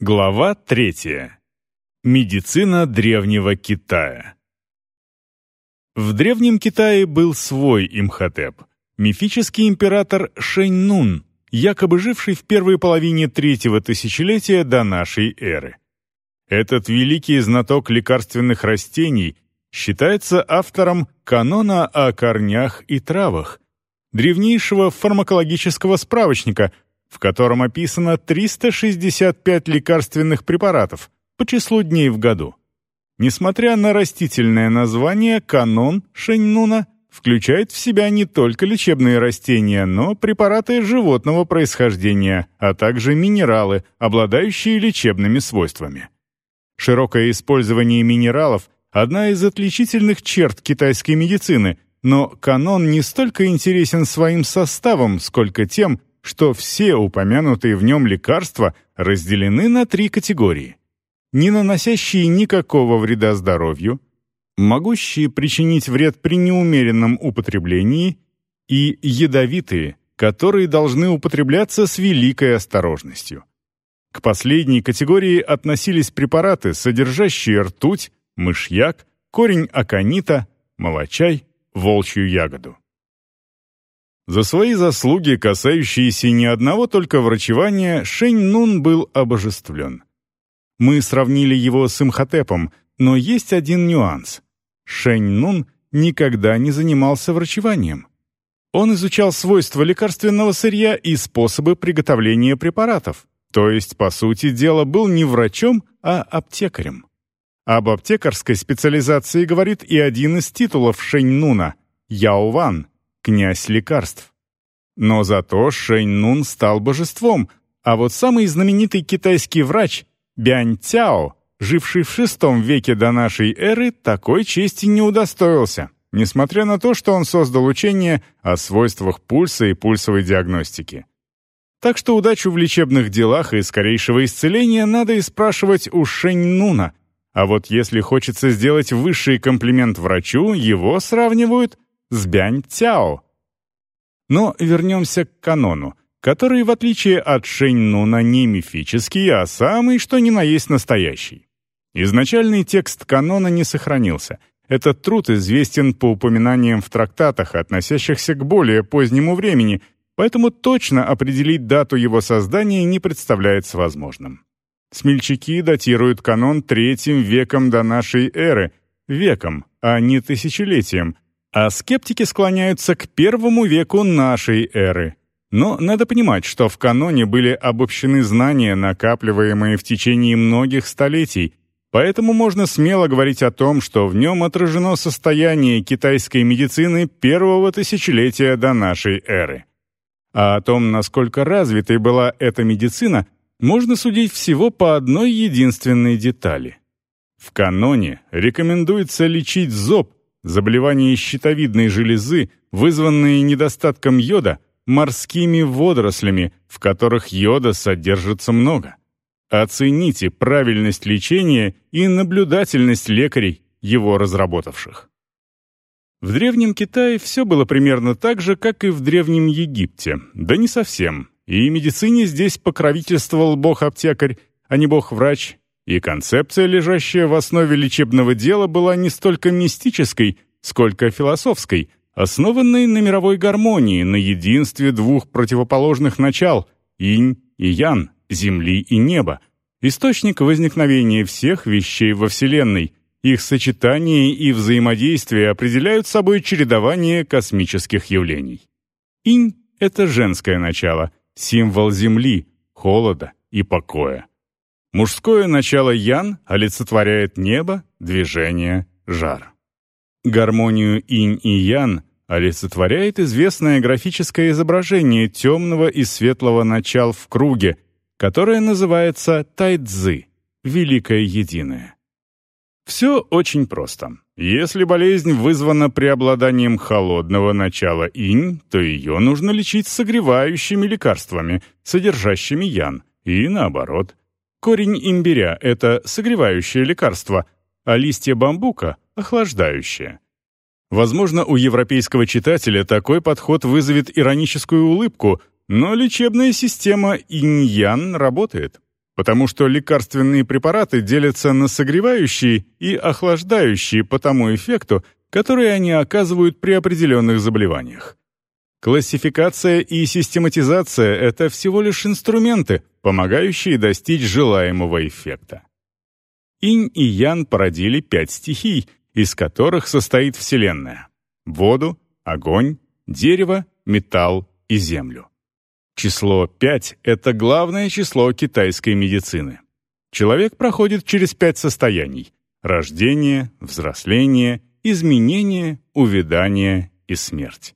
Глава третья. Медицина древнего Китая. В древнем Китае был свой Имхотеп, мифический император Шэнь-Нун, якобы живший в первой половине третьего тысячелетия до нашей эры. Этот великий знаток лекарственных растений считается автором канона о корнях и травах, древнейшего фармакологического справочника – в котором описано 365 лекарственных препаратов по числу дней в году. Несмотря на растительное название, канон Шеньнуна включает в себя не только лечебные растения, но препараты животного происхождения, а также минералы, обладающие лечебными свойствами. Широкое использование минералов – одна из отличительных черт китайской медицины, но канон не столько интересен своим составом, сколько тем, что все упомянутые в нем лекарства разделены на три категории. Не наносящие никакого вреда здоровью, могущие причинить вред при неумеренном употреблении и ядовитые, которые должны употребляться с великой осторожностью. К последней категории относились препараты, содержащие ртуть, мышьяк, корень аконита, молочай, волчью ягоду. За свои заслуги, касающиеся не одного только врачевания, Шэнь Нун был обожествлен. Мы сравнили его с Имхотепом, но есть один нюанс. Шэнь Нун никогда не занимался врачеванием. Он изучал свойства лекарственного сырья и способы приготовления препаратов, то есть, по сути дела, был не врачом, а аптекарем. Об аптекарской специализации говорит и один из титулов Шэнь Нуна – Яо Ван – князь лекарств. Но зато Шэнь Нун стал божеством, а вот самый знаменитый китайский врач Бянь Цяо, живший в VI веке до нашей эры, такой чести не удостоился, несмотря на то, что он создал учение о свойствах пульса и пульсовой диагностики. Так что удачу в лечебных делах и скорейшего исцеления надо и спрашивать у Шэнь Нуна, а вот если хочется сделать высший комплимент врачу, его сравнивают с Бянь Цяо. Но вернемся к канону, который, в отличие от Шэньнуна, не мифический, а самый что ни на есть настоящий. Изначальный текст канона не сохранился. Этот труд известен по упоминаниям в трактатах, относящихся к более позднему времени, поэтому точно определить дату его создания не представляется возможным. Смельчаки датируют канон третьим веком до нашей эры, веком, а не тысячелетием – а скептики склоняются к первому веку нашей эры. Но надо понимать, что в каноне были обобщены знания, накапливаемые в течение многих столетий, поэтому можно смело говорить о том, что в нем отражено состояние китайской медицины первого тысячелетия до нашей эры. А о том, насколько развитой была эта медицина, можно судить всего по одной единственной детали. В каноне рекомендуется лечить зоб, заболевания щитовидной железы, вызванные недостатком йода, морскими водорослями, в которых йода содержится много. Оцените правильность лечения и наблюдательность лекарей, его разработавших. В Древнем Китае все было примерно так же, как и в Древнем Египте, да не совсем. И медицине здесь покровительствовал бог-аптекарь, а не бог-врач, и концепция, лежащая в основе лечебного дела, была не столько мистической, сколько философской, основанной на мировой гармонии, на единстве двух противоположных начал — инь и ян, земли и неба, источник возникновения всех вещей во Вселенной, их сочетание и взаимодействие определяют собой чередование космических явлений. Инь — это женское начало, символ Земли, холода и покоя. Мужское начало Ян олицетворяет небо, движение, жар. Гармонию инь и ян олицетворяет известное графическое изображение темного и светлого начал в круге, которое называется тайцзы — Великое Единое. Все очень просто. Если болезнь вызвана преобладанием холодного начала инь, то ее нужно лечить согревающими лекарствами, содержащими ян, и наоборот. Корень имбиря — это согревающее лекарство, а листья бамбука — охлаждающее. Возможно, у европейского читателя такой подход вызовет ироническую улыбку, но лечебная система инь-ян работает. потому что лекарственные препараты делятся на согревающие и охлаждающие по тому эффекту, который они оказывают при определенных заболеваниях. Классификация и систематизация — это всего лишь инструменты, помогающие достичь желаемого эффекта. Инь и Ян породили пять стихий, из которых состоит Вселенная — воду, огонь, дерево, металл и землю. Число 5 — это главное число китайской медицины. Человек проходит через пять состояний — рождение, взросление, изменение, увядание и смерть.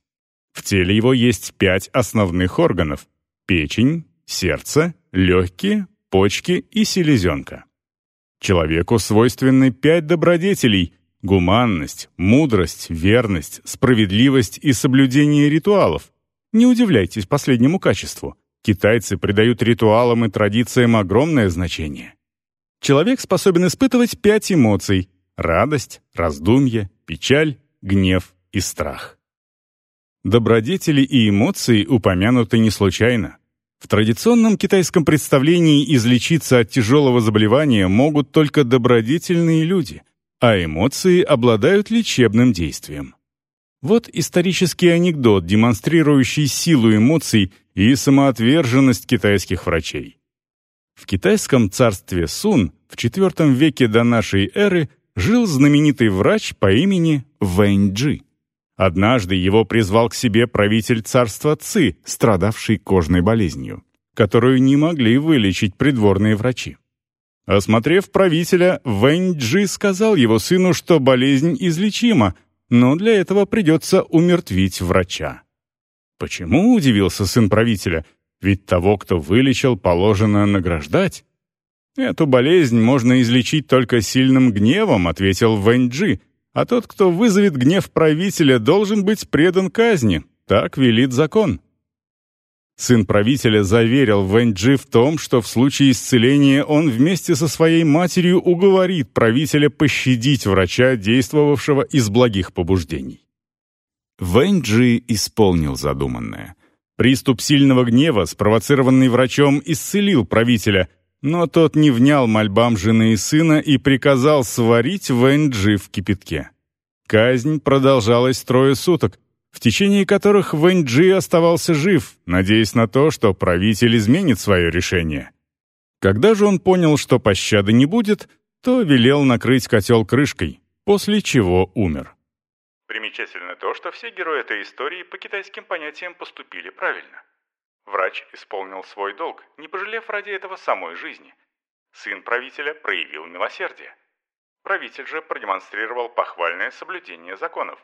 В теле его есть пять основных органов — печень, сердце, легкие, почки и селезенка. Человеку свойственны пять добродетелей — гуманность, мудрость, верность, справедливость и соблюдение ритуалов. Не удивляйтесь последнему качеству. Китайцы придают ритуалам и традициям огромное значение. Человек способен испытывать пять эмоций — радость, раздумье, печаль, гнев и страх. Добродетели и эмоции упомянуты не случайно. В традиционном китайском представлении излечиться от тяжелого заболевания могут только добродетельные люди, а эмоции обладают лечебным действием. Вот исторический анекдот, демонстрирующий силу эмоций и самоотверженность китайских врачей. В китайском царстве Сун в IV веке до нашей эры жил знаменитый врач по имени Вэньджи. Однажды его призвал к себе правитель царства Ци, страдавший кожной болезнью, которую не могли вылечить придворные врачи. Осмотрев правителя, Вэнь-Джи сказал его сыну, что болезнь излечима, но для этого придется умертвить врача. «Почему?» — удивился сын правителя. «Ведь того, кто вылечил, положено награждать». «Эту болезнь можно излечить только сильным гневом», — ответил Вэнь-Джи, а тот, кто вызовет гнев правителя, должен быть предан казни. Так велит закон. Сын правителя заверил Вэньджи в том, что в случае исцеления он вместе со своей матерью уговорит правителя пощадить врача, действовавшего из благих побуждений. Вэньджи исполнил задуманное. Приступ сильного гнева, спровоцированный врачом, исцелил правителя, но тот не внял мольбам жены и сына и приказал сварить Вэньджи в кипятке. Казнь продолжалась трое суток, в течение которых Вэньджи оставался жив, надеясь на то, что правитель изменит свое решение. Когда же он понял, что пощады не будет, то велел накрыть котел крышкой, после чего умер. Примечательно то, что все герои этой истории по китайским понятиям поступили правильно. Врач исполнил свой долг, не пожалев ради этого самой жизни. Сын правителя проявил милосердие. Правитель же продемонстрировал похвальное соблюдение законов.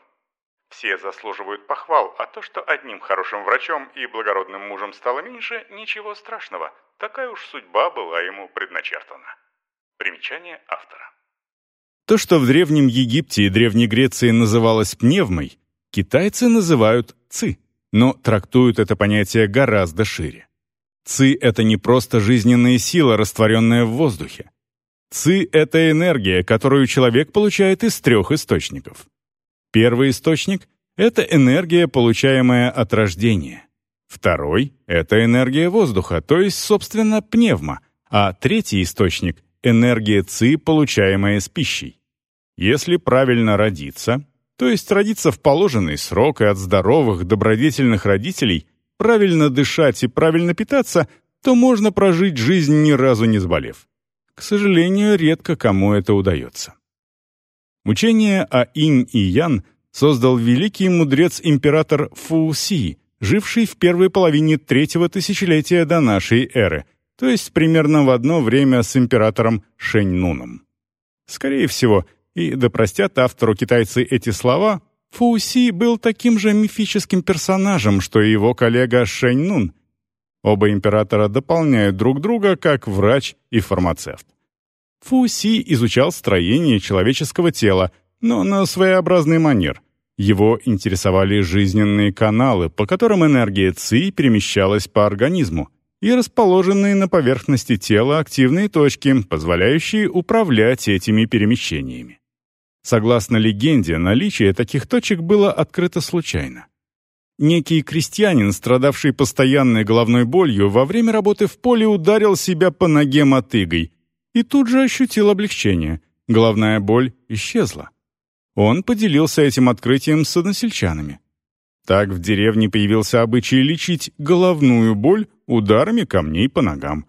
Все заслуживают похвал, а то, что одним хорошим врачом и благородным мужем стало меньше, ничего страшного. Такая уж судьба была ему предначертана. Примечание автора. То, что в Древнем Египте и Древней Греции называлось пневмой, китайцы называют ци но трактуют это понятие гораздо шире. Ци — это не просто жизненная сила, растворенная в воздухе. Ци — это энергия, которую человек получает из трех источников. Первый источник — это энергия, получаемая от рождения. Второй — это энергия воздуха, то есть, собственно, пневма. А третий источник — энергия ЦИ, получаемая с пищей. Если правильно родиться, то есть родиться в положенный срок и от здоровых, добродетельных родителей, правильно дышать и правильно питаться, то можно прожить жизнь ни разу не заболев. К сожалению, редко кому это удается. Учение о инь и ян создал великий мудрец-император Фу Си, живший в первой половине третьего тысячелетия до нашей эры, то есть примерно в одно время с императором Шэнь Нуном. Скорее всего, и да простят автору китайцы эти слова, Фуси был таким же мифическим персонажем, что и его коллега Шэнь Нун. Оба императора дополняют друг друга как врач и фармацевт. Фуси изучал строение человеческого тела, но на своеобразный манер. Его интересовали жизненные каналы, по которым энергия ЦИ перемещалась по организму, и расположенные на поверхности тела активные точки, позволяющие управлять этими перемещениями. Согласно легенде, наличие таких точек было открыто случайно. Некий крестьянин, страдавший постоянной головной болью, во время работы в поле ударил себя по ноге мотыгой и тут же ощутил облегчение. Головная боль исчезла. Он поделился этим открытием с односельчанами. Так в деревне появился обычай лечить головную боль ударами камней по ногам.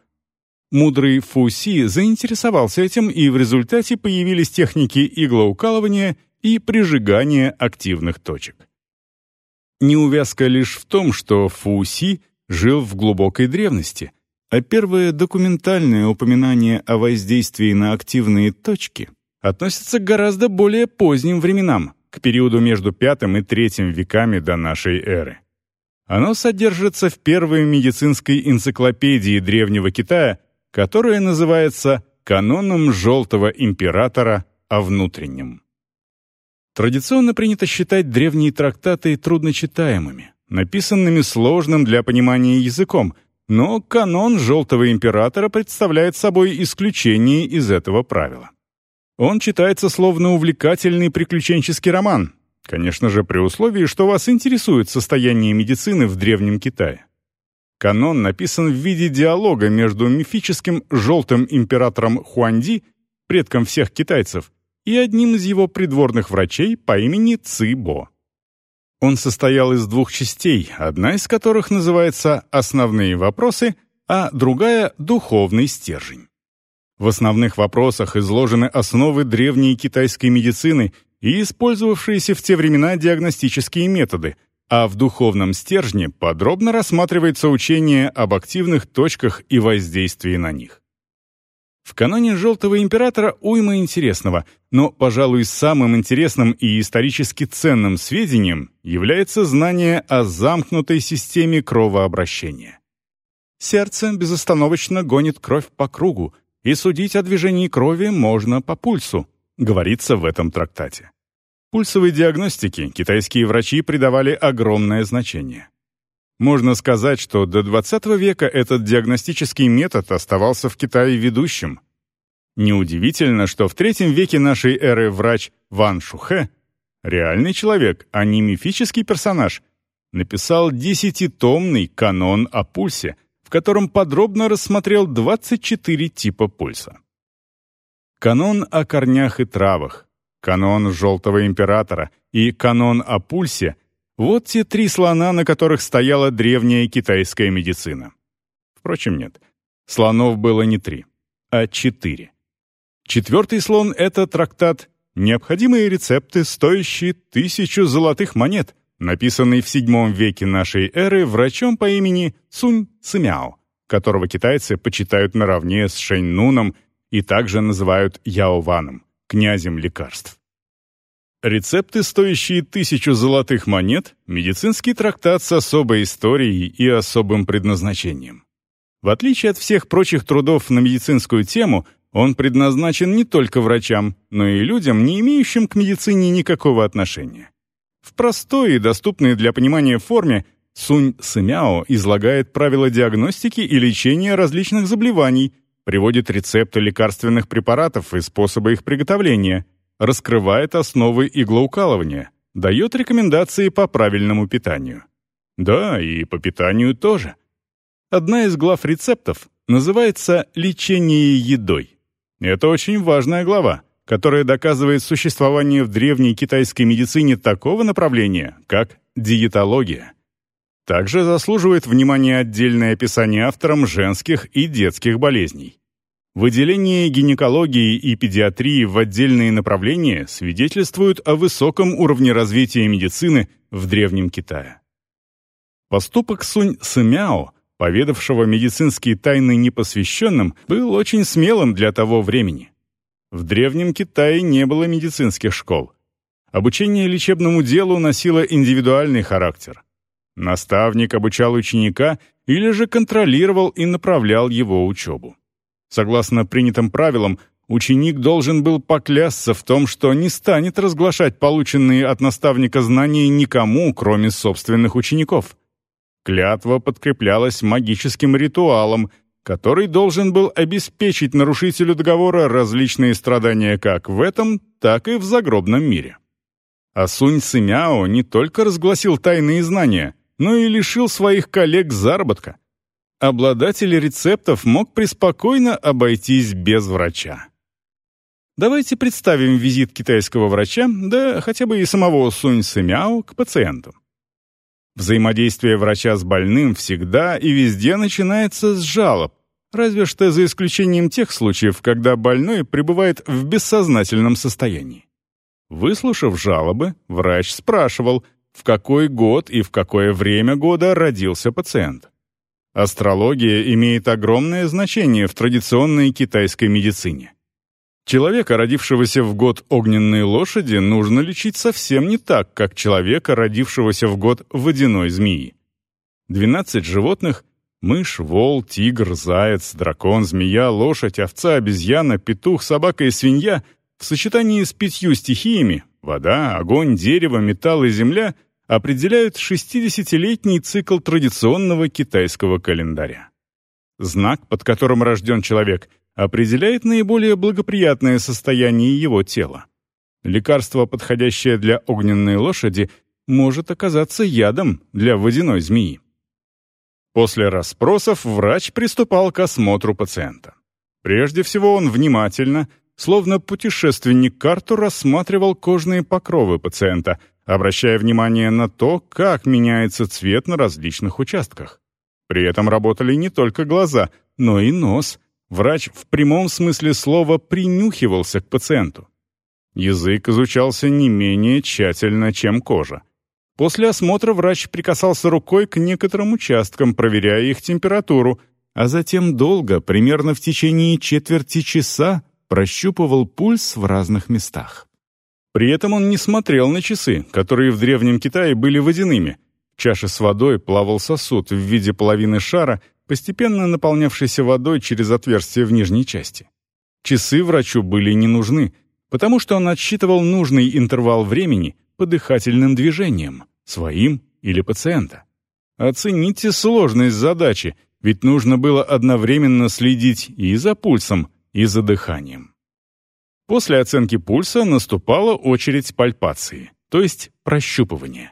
Мудрый Фуси заинтересовался этим, и в результате появились техники иглоукалывания и прижигания активных точек. Неувязка лишь в том, что Фуси жил в глубокой древности, а первое документальное упоминание о воздействии на активные точки относится к гораздо более поздним временам, к периоду между V и III веками до нашей эры. Оно содержится в первой медицинской энциклопедии Древнего Китая, которая называется «Каноном Желтого Императора о внутреннем». Традиционно принято считать древние трактаты трудночитаемыми, написанными сложным для понимания языком, но канон Желтого Императора представляет собой исключение из этого правила. Он читается словно увлекательный приключенческий роман, конечно же, при условии, что вас интересует состояние медицины в Древнем Китае. Канон написан в виде диалога между мифическим желтым императором Хуанди, предком всех китайцев, и одним из его придворных врачей по имени Цибо. Он состоял из двух частей, одна из которых называется «Основные вопросы», а другая — «Духовный стержень». В основных вопросах изложены основы древней китайской медицины и использовавшиеся в те времена диагностические методы, а в духовном стержне подробно рассматривается учение об активных точках и воздействии на них. В каноне «Желтого императора» уйма интересного, но, пожалуй, самым интересным и исторически ценным сведением является знание о замкнутой системе кровообращения. Сердце безостановочно гонит кровь по кругу, и судить о движении крови можно по пульсу, говорится в этом трактате. Пульсовой диагностике китайские врачи придавали огромное значение. Можно сказать, что до XX века этот диагностический метод оставался в Китае ведущим. Неудивительно, что в III веке нашей эры врач Ван Шухэ, реальный человек, а не мифический персонаж, написал десятитомный канон о пульсе, в котором подробно рассмотрел 24 типа пульса. Канон о корнях и травах, канон Желтого Императора и канон о пульсе вот те три слона, на которых стояла древняя китайская медицина. Впрочем, нет. Слонов было не три, а четыре. Четвертый слон — это трактат «Необходимые рецепты, стоящие тысячу золотых монет», написанный в VII веке нашей эры врачом по имени Цунь Цимяо, которого китайцы почитают наравне с Шэньнуном и также называют Яованом, князем лекарств. Рецепты, стоящие тысячу золотых монет, медицинский трактат с особой историей и особым предназначением. В отличие от всех прочих трудов на медицинскую тему, он предназначен не только врачам, но и людям, не имеющим к медицине никакого отношения. В простой и доступной для понимания форме Сунь Сымяо излагает правила диагностики и лечения различных заболеваний, приводит рецепты лекарственных препаратов и способы их приготовления – раскрывает основы иглоукалывания, дает рекомендации по правильному питанию. Да, и по питанию тоже. Одна из глав рецептов называется «Лечение едой». Это очень важная глава, которая доказывает существование в древней китайской медицине такого направления, как диетология. Также заслуживает внимания отдельное описание автором женских и детских болезней. Выделение гинекологии и педиатрии в отдельные направления свидетельствует о высоком уровне развития медицины в Древнем Китае. Поступок Сунь Сымяо, поведавшего медицинские тайны непосвященным, был очень смелым для того времени. В Древнем Китае не было медицинских школ. Обучение лечебному делу носило индивидуальный характер. Наставник обучал ученика или же контролировал и направлял его учебу. Согласно принятым правилам, ученик должен был поклясться в том, что не станет разглашать полученные от наставника знания никому, кроме собственных учеников. Клятва подкреплялась магическим ритуалом, который должен был обеспечить нарушителю договора различные страдания как в этом, так и в загробном мире. А Сунь Сымяо не только разгласил тайные знания, но и лишил своих коллег заработка. Обладатель рецептов мог преспокойно обойтись без врача. Давайте представим визит китайского врача, да хотя бы и самого Сунь Сымяо к пациенту. Взаимодействие врача с больным всегда и везде начинается с жалоб, разве что за исключением тех случаев, когда больной пребывает в бессознательном состоянии. Выслушав жалобы, врач спрашивал, в какой год и в какое время года родился пациент. Астрология имеет огромное значение в традиционной китайской медицине. Человека, родившегося в год огненной лошади, нужно лечить совсем не так, как человека, родившегося в год водяной змеи. 12 животных — мышь, вол, тигр, заяц, дракон, змея, лошадь, овца, обезьяна, петух, собака и свинья — в сочетании с пятью стихиями — вода, огонь, дерево, металл и земля — определяют 60-летний цикл традиционного китайского календаря. Знак, под которым рожден человек — определяет наиболее благоприятное состояние его тела. Лекарство, подходящее для огненной лошади, может оказаться ядом для водяной змеи. После расспросов врач приступал к осмотру пациента. Прежде всего он внимательно, словно путешественник карту, рассматривал кожные покровы пациента, обращая внимание на то, как меняется цвет на различных участках. При этом работали не только глаза, но и нос, Врач в прямом смысле слова принюхивался к пациенту. Язык изучался не менее тщательно, чем кожа. После осмотра врач прикасался рукой к некоторым участкам, проверяя их температуру, а затем долго, примерно в течение четверти часа, прощупывал пульс в разных местах. При этом он не смотрел на часы, которые в Древнем Китае были водяными. В чаше с водой плавал сосуд в виде половины шара, постепенно наполнявшийся водой через отверстие в нижней части. Часы врачу были не нужны, потому что он отсчитывал нужный интервал времени по дыхательным движениям, своим или пациента. Оцените сложность задачи, ведь нужно было одновременно следить и за пульсом, и за дыханием. После оценки пульса наступала очередь пальпации, то есть прощупывания.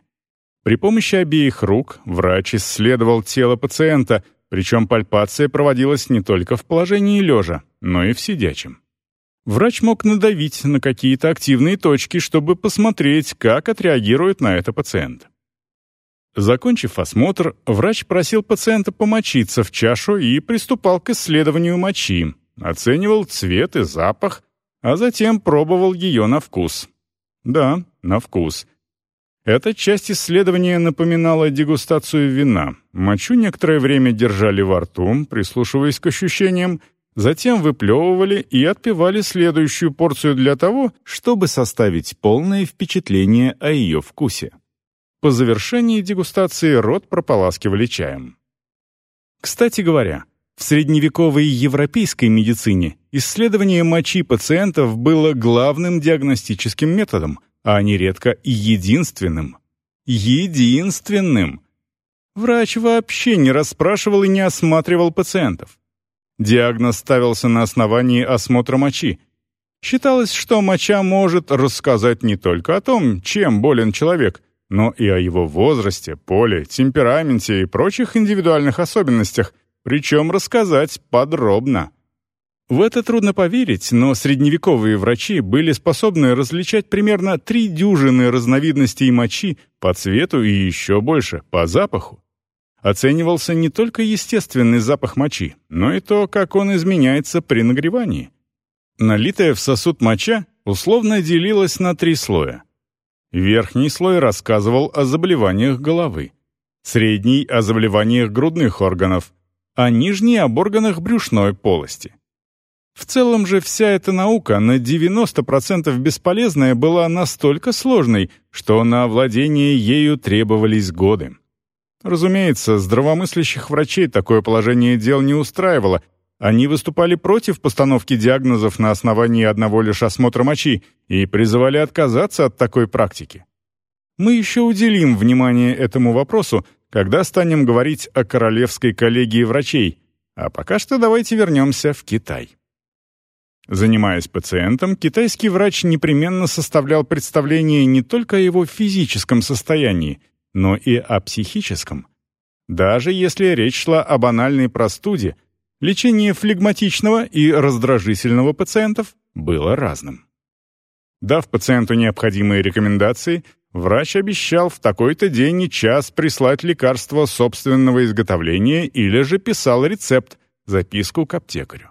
При помощи обеих рук врач исследовал тело пациента, причем пальпация проводилась не только в положении лежа, но и в сидячем. Врач мог надавить на какие-то активные точки, чтобы посмотреть, как отреагирует на это пациент. Закончив осмотр, врач просил пациента помочиться в чашу и приступал к исследованию мочи, оценивал цвет и запах, а затем пробовал ее на вкус. Да, на вкус — эта часть исследования напоминала дегустацию вина. Мочу некоторое время держали во рту, прислушиваясь к ощущениям, затем выплевывали и отпивали следующую порцию для того, чтобы составить полное впечатление о ее вкусе. По завершении дегустации рот прополаскивали чаем. Кстати говоря, в средневековой европейской медицине исследование мочи пациентов было главным диагностическим методом, а нередко и единственным. Единственным. Врач вообще не расспрашивал и не осматривал пациентов. Диагноз ставился на основании осмотра мочи. Считалось, что моча может рассказать не только о том, чем болен человек, но и о его возрасте, поле, темпераменте и прочих индивидуальных особенностях, причем рассказать подробно. В это трудно поверить, но средневековые врачи были способны различать примерно три дюжины разновидностей мочи по цвету и еще больше по запаху. Оценивался не только естественный запах мочи, но и то, как он изменяется при нагревании. Налитая в сосуд моча условно делилась на три слоя. Верхний слой рассказывал о заболеваниях головы, средний — о заболеваниях грудных органов, а нижний — об органах брюшной полости. В целом же вся эта наука на 90% бесполезная была настолько сложной, что на овладение ею требовались годы. Разумеется, здравомыслящих врачей такое положение дел не устраивало. Они выступали против постановки диагнозов на основании одного лишь осмотра мочи и призывали отказаться от такой практики. Мы еще уделим внимание этому вопросу, когда станем говорить о Королевской коллегии врачей, а пока что давайте вернемся в Китай. Занимаясь пациентом, китайский врач непременно составлял представление не только о его физическом состоянии, но и о психическом. Даже если речь шла о банальной простуде, лечение флегматичного и раздражительного пациентов было разным. Дав пациенту необходимые рекомендации, врач обещал в такой-то день и час прислать лекарство собственного изготовления или же писал рецепт, записку к аптекарю.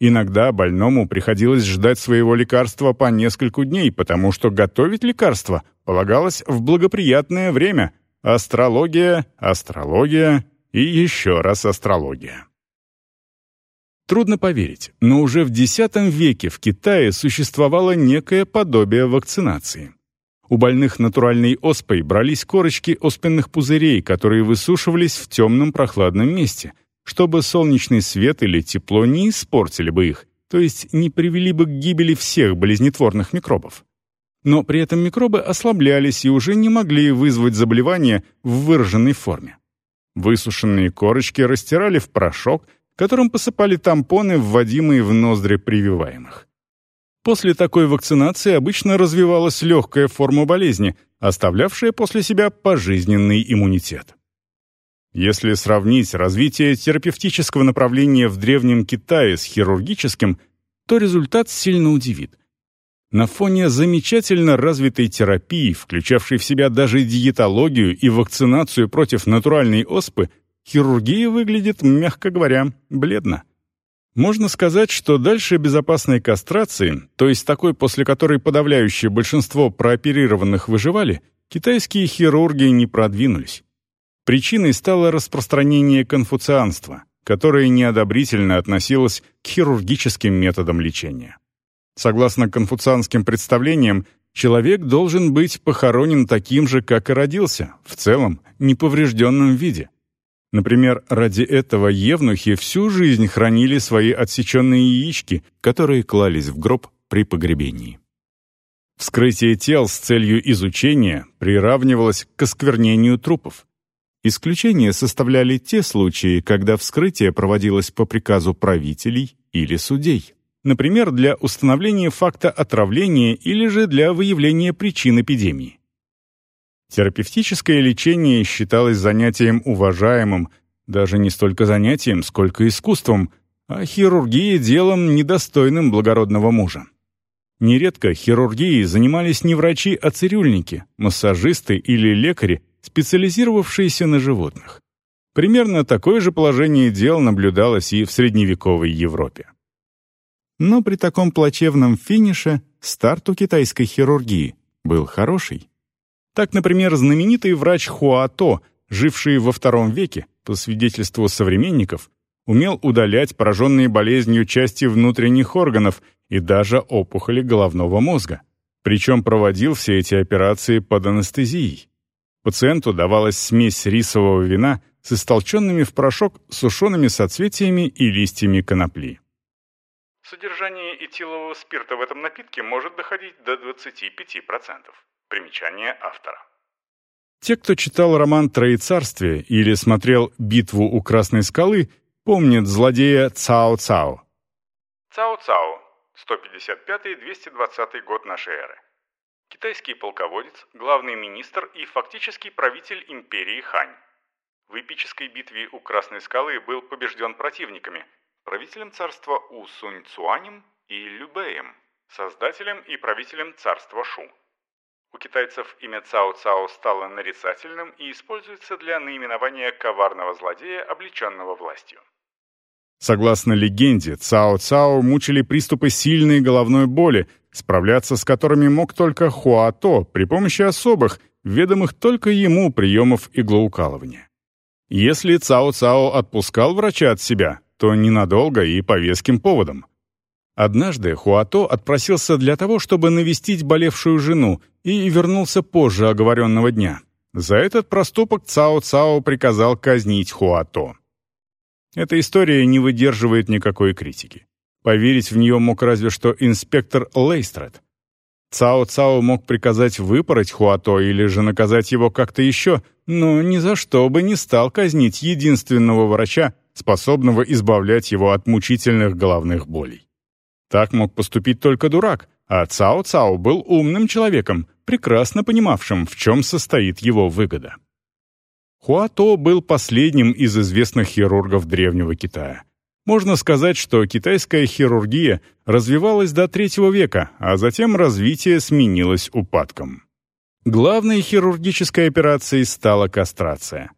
Иногда больному приходилось ждать своего лекарства по нескольку дней, потому что готовить лекарство полагалось в благоприятное время. Астрология, астрология и еще раз астрология. Трудно поверить, но уже в X веке в Китае существовало некое подобие вакцинации. У больных натуральной оспой брались корочки оспенных пузырей, которые высушивались в темном прохладном месте – чтобы солнечный свет или тепло не испортили бы их, то есть не привели бы к гибели всех болезнетворных микробов. Но при этом микробы ослаблялись и уже не могли вызвать заболевания в выраженной форме. Высушенные корочки растирали в порошок, которым посыпали тампоны, вводимые в ноздри прививаемых. После такой вакцинации обычно развивалась легкая форма болезни, оставлявшая после себя пожизненный иммунитет. Если сравнить развитие терапевтического направления в Древнем Китае с хирургическим, то результат сильно удивит. На фоне замечательно развитой терапии, включавшей в себя даже диетологию и вакцинацию против натуральной оспы, хирургия выглядит, мягко говоря, бледно. Можно сказать, что дальше безопасной кастрации, то есть такой, после которой подавляющее большинство прооперированных выживали, китайские хирурги не продвинулись. Причиной стало распространение конфуцианства, которое неодобрительно относилось к хирургическим методам лечения. Согласно конфуцианским представлениям, человек должен быть похоронен таким же, как и родился, в целом, неповрежденном виде. Например, ради этого евнухи всю жизнь хранили свои отсеченные яички, которые клались в гроб при погребении. Вскрытие тел с целью изучения приравнивалось к осквернению трупов. Исключение составляли те случаи, когда вскрытие проводилось по приказу правителей или судей. Например, для установления факта отравления или же для выявления причин эпидемии. Терапевтическое лечение считалось занятием уважаемым, даже не столько занятием, сколько искусством, а хирургия — делом недостойным благородного мужа. Нередко хирургией занимались не врачи, а цирюльники, массажисты или лекари, специализировавшиеся на животных. Примерно такое же положение дел наблюдалось и в средневековой Европе. Но при таком плачевном финише старт у китайской хирургии был хороший. Так, например, знаменитый врач Хуато, живший во II веке, по свидетельству современников, умел удалять пораженные болезнью части внутренних органов и даже опухоли головного мозга. Причем проводил все эти операции под анестезией. Пациенту давалась смесь рисового вина с истолченными в порошок сушеными соцветиями и листьями конопли. Содержание этилового спирта в этом напитке может доходить до 25%. Примечание автора. Те, кто читал роман «Троецарствие» или смотрел «Битву у Красной скалы», помнят злодея Цао Цао. Цао Цао, 155-220 год нашей эры китайский полководец, главный министр и фактический правитель империи Хань. В эпической битве у Красной скалы был побежден противниками, правителем царства У Сунь Цуанем и Любеем, создателем и правителем царства Шу. У китайцев имя Цао Цао стало нарицательным и используется для наименования коварного злодея, облеченного властью. Согласно легенде, Цао Цао мучили приступы сильной головной боли, справляться с которыми мог только Хуато при помощи особых, ведомых только ему приемов иглоукалывания. Если Цао Цао отпускал врача от себя, то ненадолго и по веским поводам. Однажды Хуато отпросился для того, чтобы навестить болевшую жену, и вернулся позже оговоренного дня. За этот проступок Цао Цао приказал казнить Хуато. Эта история не выдерживает никакой критики. Поверить в нее мог разве что инспектор Лейстрад. Цао Цао мог приказать выпороть Хуато или же наказать его как-то еще, но ни за что бы не стал казнить единственного врача, способного избавлять его от мучительных головных болей. Так мог поступить только дурак, а Цао Цао был умным человеком, прекрасно понимавшим, в чем состоит его выгода. Хуато был последним из известных хирургов Древнего Китая. Можно сказать, что китайская хирургия развивалась до третьего века, а затем развитие сменилось упадком. Главной хирургической операцией стала кастрация.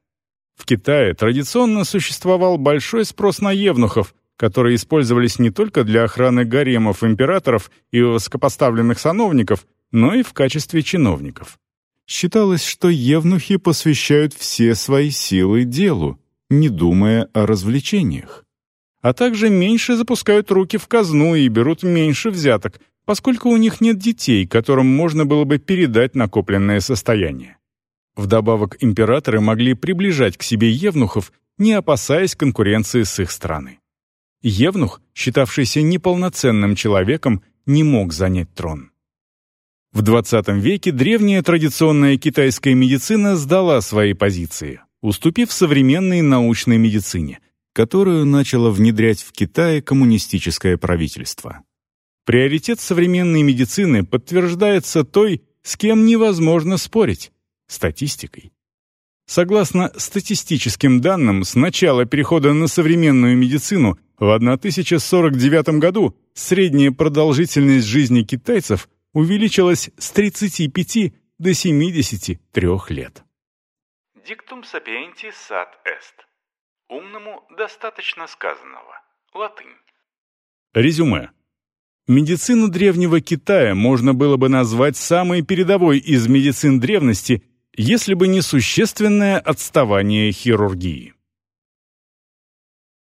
В Китае традиционно существовал большой спрос на евнухов, которые использовались не только для охраны гаремов императоров и высокопоставленных сановников, но и в качестве чиновников. Считалось, что евнухи посвящают все свои силы делу, не думая о развлечениях. А также меньше запускают руки в казну и берут меньше взяток, поскольку у них нет детей, которым можно было бы передать накопленное состояние. Вдобавок императоры могли приближать к себе евнухов, не опасаясь конкуренции с их страны. Евнух, считавшийся неполноценным человеком, не мог занять трон. В XX веке древняя традиционная китайская медицина сдала свои позиции, уступив современной научной медицине, которую начало внедрять в Китае коммунистическое правительство. Приоритет современной медицины подтверждается той, с кем невозможно спорить – статистикой. Согласно статистическим данным, с начала перехода на современную медицину в 1049 году средняя продолжительность жизни китайцев увеличилась с 35 до 73 лет. Диктум сапиенти сад эст. Умному достаточно сказанного. Латынь. Резюме. Медицину древнего Китая можно было бы назвать самой передовой из медицин древности, если бы не существенное отставание хирургии.